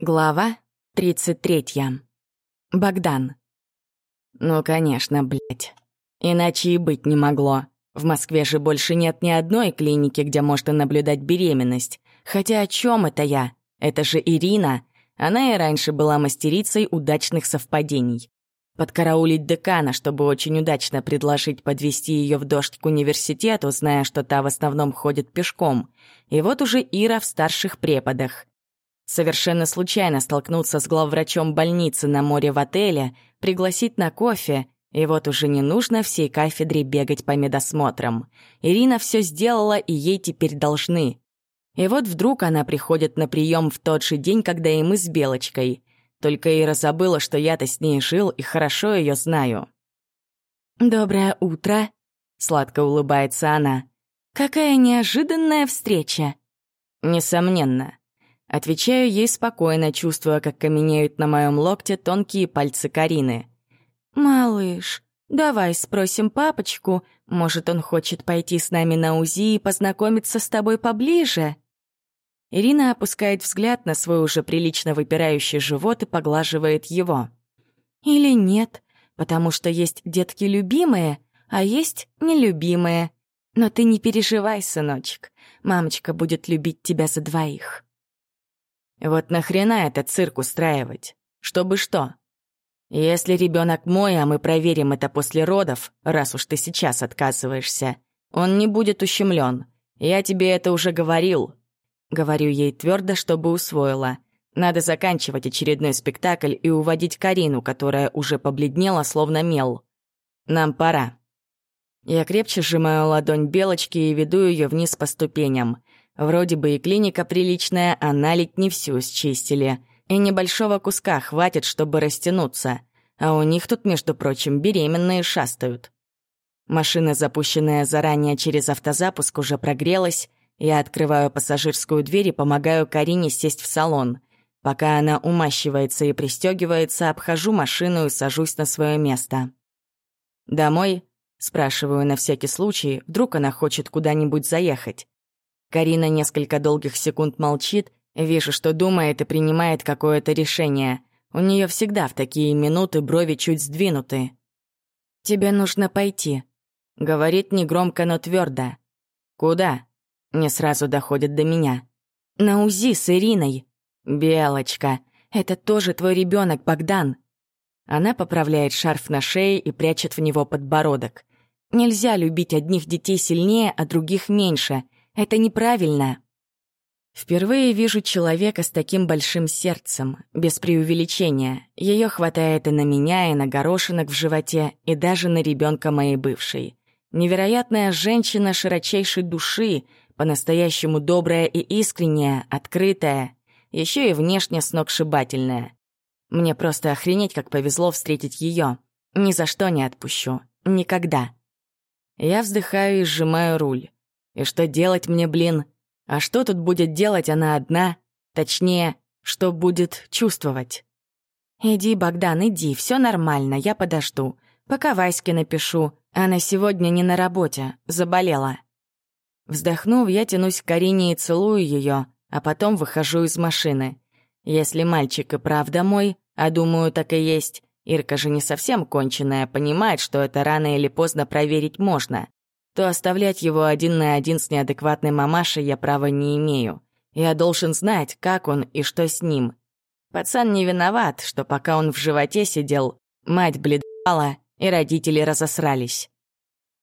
Глава 33. Богдан. Ну, конечно, блядь. Иначе и быть не могло. В Москве же больше нет ни одной клиники, где можно наблюдать беременность. Хотя о чем это я? Это же Ирина. Она и раньше была мастерицей удачных совпадений. Подкараулить декана, чтобы очень удачно предложить подвести ее в дождь к университету, зная, что та в основном ходит пешком. И вот уже Ира в старших преподах. Совершенно случайно столкнуться с главврачом больницы на море в отеле, пригласить на кофе, и вот уже не нужно всей кафедре бегать по медосмотрам. Ирина все сделала, и ей теперь должны. И вот вдруг она приходит на прием в тот же день, когда и мы с Белочкой. Только Ира забыла, что я-то с ней жил и хорошо ее знаю. «Доброе утро», — сладко улыбается она. «Какая неожиданная встреча!» «Несомненно», Отвечаю ей спокойно, чувствуя, как каменеют на моем локте тонкие пальцы Карины. «Малыш, давай спросим папочку, может, он хочет пойти с нами на УЗИ и познакомиться с тобой поближе?» Ирина опускает взгляд на свой уже прилично выпирающий живот и поглаживает его. «Или нет, потому что есть детки любимые, а есть нелюбимые. Но ты не переживай, сыночек, мамочка будет любить тебя за двоих». Вот нахрена этот цирк устраивать? Чтобы что? Если ребенок мой, а мы проверим это после родов, раз уж ты сейчас отказываешься, он не будет ущемлен. Я тебе это уже говорил. Говорю ей твердо, чтобы усвоила. Надо заканчивать очередной спектакль и уводить Карину, которая уже побледнела, словно мел. Нам пора. Я крепче сжимаю ладонь Белочки и веду ее вниз по ступеням. Вроде бы и клиника приличная, а налить не всю счистили. И небольшого куска хватит, чтобы растянуться. А у них тут, между прочим, беременные шастают. Машина, запущенная заранее через автозапуск, уже прогрелась. Я открываю пассажирскую дверь и помогаю Карине сесть в салон. Пока она умащивается и пристегивается, обхожу машину и сажусь на свое место. «Домой?» — спрашиваю на всякий случай, вдруг она хочет куда-нибудь заехать. Карина несколько долгих секунд молчит, вижу, что думает и принимает какое-то решение. У нее всегда в такие минуты брови чуть сдвинуты. «Тебе нужно пойти», — говорит негромко, но твердо. «Куда?» — не сразу доходит до меня. «На УЗИ с Ириной». «Белочка, это тоже твой ребенок, Богдан». Она поправляет шарф на шее и прячет в него подбородок. Нельзя любить одних детей сильнее, а других меньше. Это неправильно. Впервые вижу человека с таким большим сердцем, без преувеличения. Ее хватает и на меня, и на горошинок в животе, и даже на ребенка моей бывшей. Невероятная женщина широчайшей души, по-настоящему добрая и искренняя, открытая, еще и внешне сногсшибательная. Мне просто охренеть, как повезло встретить ее. Ни за что не отпущу. Никогда. Я вздыхаю и сжимаю руль. И что делать мне, блин? А что тут будет делать она одна? Точнее, что будет чувствовать? «Иди, Богдан, иди, все нормально, я подожду. Пока Ваське напишу. Она сегодня не на работе, заболела». Вздохнув, я тянусь к Карине и целую ее, а потом выхожу из машины. Если мальчик и правда мой, а думаю, так и есть, Ирка же не совсем конченая, понимает, что это рано или поздно проверить можно то оставлять его один на один с неадекватной мамашей я права не имею. Я должен знать, как он и что с ним. Пацан не виноват, что пока он в животе сидел, мать бледала и родители разосрались.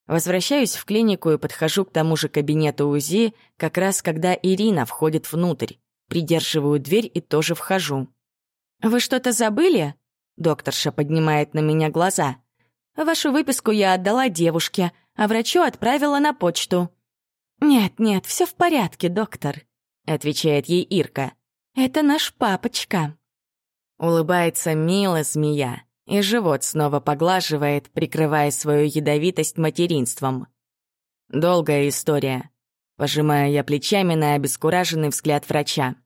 Возвращаюсь в клинику и подхожу к тому же кабинету УЗИ, как раз когда Ирина входит внутрь. Придерживаю дверь и тоже вхожу. «Вы что-то забыли?» Докторша поднимает на меня глаза. «Вашу выписку я отдала девушке а врачу отправила на почту. «Нет-нет, все в порядке, доктор», — отвечает ей Ирка. «Это наш папочка». Улыбается мило змея, и живот снова поглаживает, прикрывая свою ядовитость материнством. Долгая история. Пожимаю я плечами на обескураженный взгляд врача.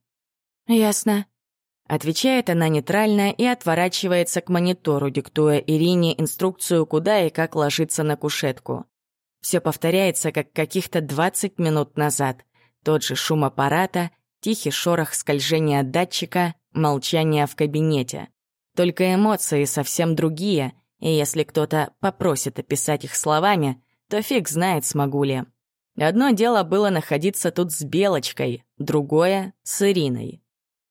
«Ясно», — отвечает она нейтрально и отворачивается к монитору, диктуя Ирине инструкцию, куда и как ложиться на кушетку. Все повторяется, как каких-то 20 минут назад. Тот же шум аппарата, тихий шорох скольжения датчика, молчание в кабинете. Только эмоции совсем другие, и если кто-то попросит описать их словами, то фиг знает, смогу ли. Одно дело было находиться тут с Белочкой, другое — с Ириной.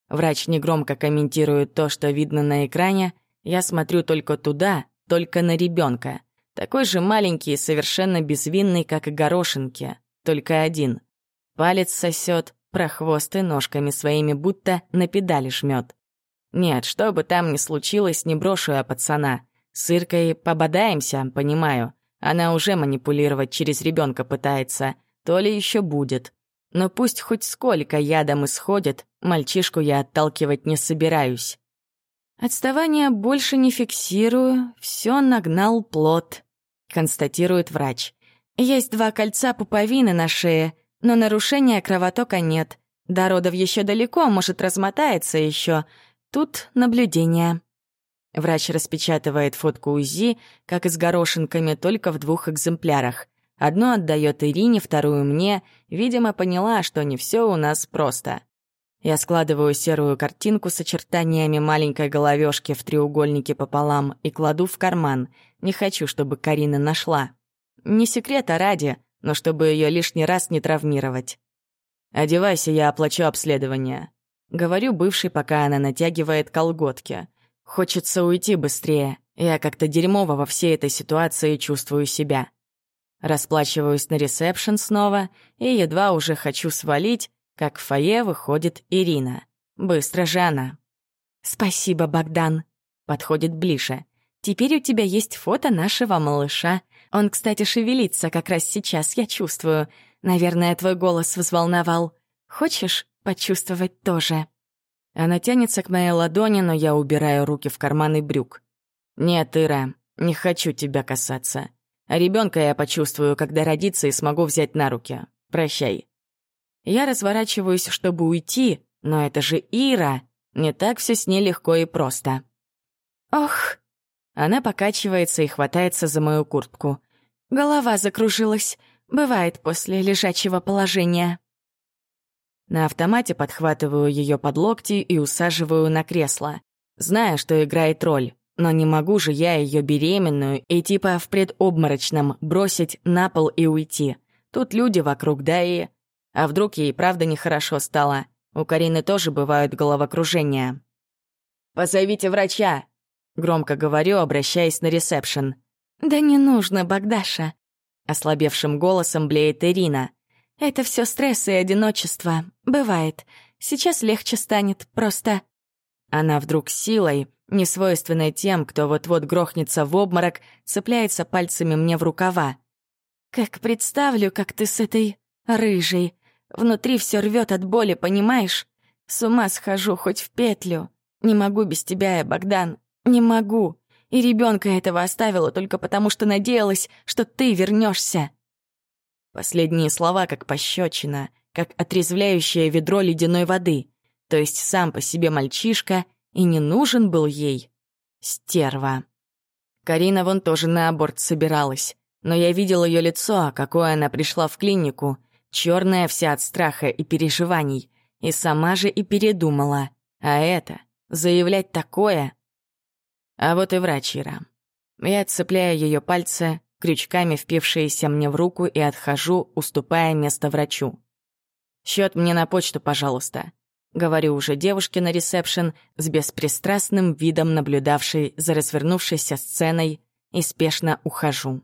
Врач негромко комментирует то, что видно на экране, я смотрю только туда, только на ребенка. Такой же маленький и совершенно безвинный, как и горошинки, только один. Палец сосет, прохвосты ножками своими будто на педали жмет. Нет, что бы там ни случилось, не брошу я пацана. С Иркой пободаемся, понимаю. Она уже манипулировать через ребенка пытается, то ли еще будет. Но пусть хоть сколько ядом исходит, мальчишку я отталкивать не собираюсь. Отставание больше не фиксирую, все нагнал плод, констатирует врач. Есть два кольца пуповины на шее, но нарушения кровотока нет. До родов еще далеко, может, размотается еще. Тут наблюдение. Врач распечатывает фотку УЗИ, как и с горошинками, только в двух экземплярах. Одну отдает Ирине, вторую мне. Видимо, поняла, что не все у нас просто. Я складываю серую картинку с очертаниями маленькой головешки в треугольнике пополам и кладу в карман. Не хочу, чтобы Карина нашла. Не секрет, а ради, но чтобы ее лишний раз не травмировать. «Одевайся, я оплачу обследование», — говорю бывший, пока она натягивает колготки. Хочется уйти быстрее. Я как-то дерьмово во всей этой ситуации чувствую себя. Расплачиваюсь на ресепшн снова и едва уже хочу свалить, как в фойе выходит Ирина. Быстро же она. «Спасибо, Богдан», — подходит ближе. «Теперь у тебя есть фото нашего малыша. Он, кстати, шевелится как раз сейчас, я чувствую. Наверное, твой голос взволновал. Хочешь почувствовать тоже?» Она тянется к моей ладони, но я убираю руки в карманы брюк. «Нет, Ира, не хочу тебя касаться. А ребенка я почувствую, когда родится и смогу взять на руки. Прощай». Я разворачиваюсь, чтобы уйти, но это же Ира. Не так все с ней легко и просто. «Ох!» Она покачивается и хватается за мою куртку. Голова закружилась. Бывает после лежачего положения. На автомате подхватываю ее под локти и усаживаю на кресло. Зная, что играет роль, но не могу же я ее беременную и типа в предобморочном бросить на пол и уйти. Тут люди вокруг, да и... А вдруг ей правда нехорошо стало? У Карины тоже бывают головокружения. «Позовите врача!» — громко говорю, обращаясь на ресепшн. «Да не нужно, Богдаша!» — ослабевшим голосом блеет Ирина. Это все стресс и одиночество. Бывает. Сейчас легче станет, просто... Она вдруг силой, несвойственной тем, кто вот-вот грохнется в обморок, цепляется пальцами мне в рукава. Как представлю, как ты с этой рыжей. Внутри все рвет от боли, понимаешь? С ума схожу хоть в петлю. Не могу без тебя я, Богдан. Не могу. И ребенка этого оставила только потому, что надеялась, что ты вернешься. Последние слова как пощечина, как отрезвляющее ведро ледяной воды. То есть сам по себе мальчишка и не нужен был ей. Стерва. Карина вон тоже на аборт собиралась. Но я видел ее лицо, какое она пришла в клинику, черная вся от страха и переживаний, и сама же и передумала. А это, заявлять такое... А вот и врач Ира. Я цепляю ее пальцы, крючками впившиеся мне в руку, и отхожу, уступая место врачу. «Счет мне на почту, пожалуйста», — говорю уже девушке на ресепшн с беспристрастным видом наблюдавшей за развернувшейся сценой, и спешно ухожу.